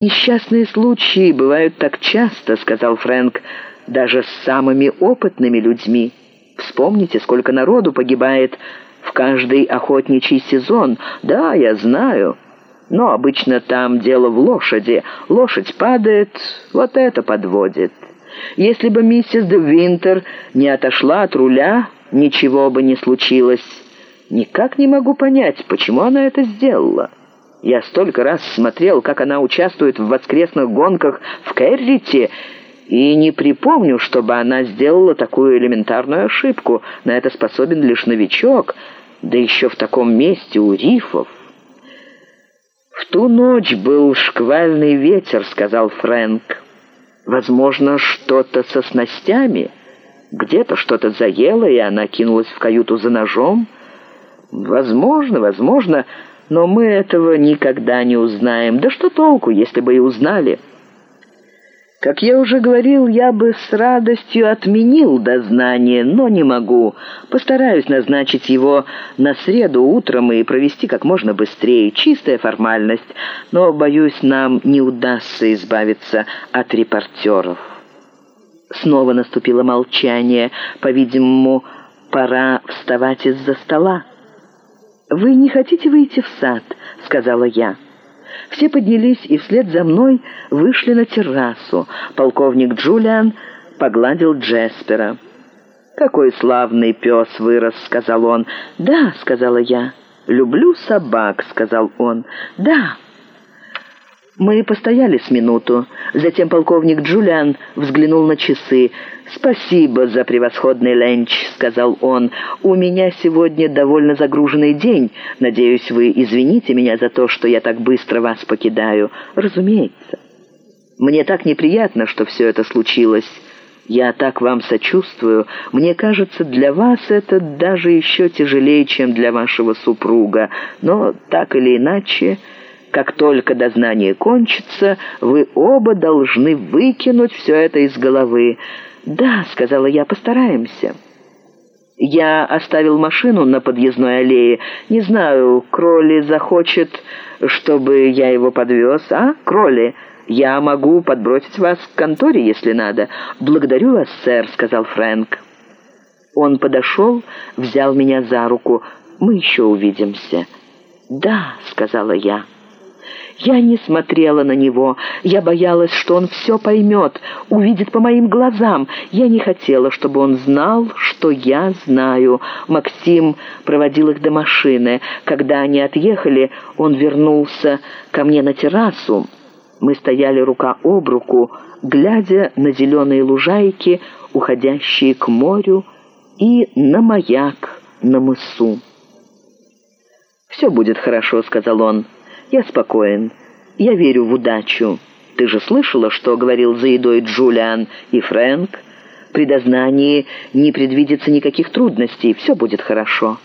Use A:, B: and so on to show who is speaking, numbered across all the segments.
A: «Несчастные случаи бывают так часто», — сказал Фрэнк, — «даже с самыми опытными людьми. Вспомните, сколько народу погибает в каждый охотничий сезон. Да, я знаю. Но обычно там дело в лошади. Лошадь падает, вот это подводит. Если бы миссис де Винтер не отошла от руля, ничего бы не случилось. Никак не могу понять, почему она это сделала». Я столько раз смотрел, как она участвует в воскресных гонках в Керрите, и не припомню, чтобы она сделала такую элементарную ошибку. На это способен лишь новичок, да еще в таком месте у рифов. «В ту ночь был шквальный ветер», — сказал Фрэнк. «Возможно, что-то со снастями. Где-то что-то заело, и она кинулась в каюту за ножом. Возможно, возможно...» Но мы этого никогда не узнаем. Да что толку, если бы и узнали? Как я уже говорил, я бы с радостью отменил дознание, но не могу. Постараюсь назначить его на среду утром и провести как можно быстрее. Чистая формальность, но, боюсь, нам не удастся избавиться от репортеров. Снова наступило молчание. По-видимому, пора вставать из-за стола. «Вы не хотите выйти в сад?» — сказала я. Все поднялись и вслед за мной вышли на террасу. Полковник Джулиан погладил Джеспера. «Какой славный пес вырос», — сказал он. «Да», — сказала я. «Люблю собак», — сказал он. «Да». Мы постояли с минуту. Затем полковник Джулиан взглянул на часы. «Спасибо за превосходный ленч», — сказал он. «У меня сегодня довольно загруженный день. Надеюсь, вы извините меня за то, что я так быстро вас покидаю. Разумеется. Мне так неприятно, что все это случилось. Я так вам сочувствую. Мне кажется, для вас это даже еще тяжелее, чем для вашего супруга. Но так или иначе...» Как только дознание кончится, вы оба должны выкинуть все это из головы. «Да», — сказала я, — «постараемся». Я оставил машину на подъездной аллее. Не знаю, Кроли захочет, чтобы я его подвез, а, Кроли? Я могу подбросить вас к конторе, если надо. Благодарю вас, сэр», — сказал Фрэнк. Он подошел, взял меня за руку. «Мы еще увидимся». «Да», — сказала я. Я не смотрела на него. Я боялась, что он все поймет, увидит по моим глазам. Я не хотела, чтобы он знал, что я знаю. Максим проводил их до машины. Когда они отъехали, он вернулся ко мне на террасу. Мы стояли рука об руку, глядя на зеленые лужайки, уходящие к морю, и на маяк на мысу. «Все будет хорошо», — сказал он. Я спокоен. Я верю в удачу. Ты же слышала, что говорил за едой Джулиан и Фрэнк? При дознании не предвидится никаких трудностей, все будет хорошо».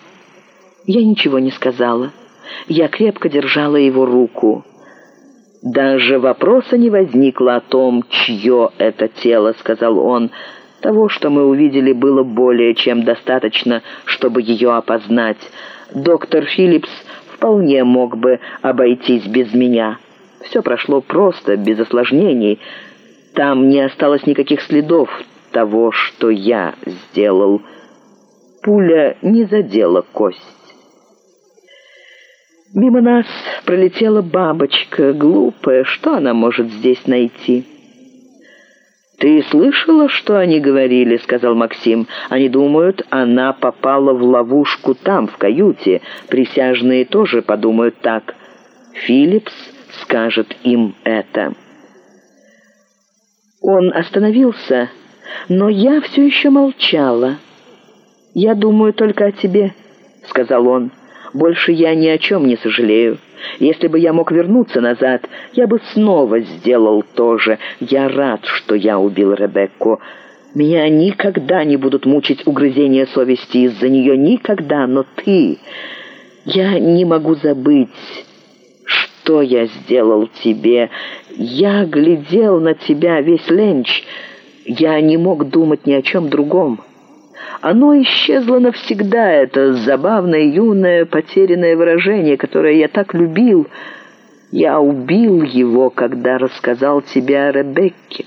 A: Я ничего не сказала. Я крепко держала его руку. «Даже вопроса не возникло о том, чье это тело», — сказал он. «Того, что мы увидели, было более чем достаточно, чтобы ее опознать. Доктор Филлипс вполне мог бы обойтись без меня. Все прошло просто, без осложнений. Там не осталось никаких следов того, что я сделал. Пуля не задела кость. Мимо нас пролетела бабочка, глупая. Что она может здесь найти?» «Ты слышала, что они говорили?» — сказал Максим. «Они думают, она попала в ловушку там, в каюте. Присяжные тоже подумают так. Филлипс скажет им это». Он остановился, но я все еще молчала. «Я думаю только о тебе», — сказал он. «Больше я ни о чем не сожалею». Если бы я мог вернуться назад, я бы снова сделал то же. Я рад, что я убил Ребекку. Меня никогда не будут мучить угрызения совести из-за нее. Никогда. Но ты... Я не могу забыть, что я сделал тебе. Я глядел на тебя весь ленч. Я не мог думать ни о чем другом. Оно исчезло навсегда, это забавное, юное, потерянное выражение, которое я так любил. Я убил его, когда рассказал тебе о Ребекке.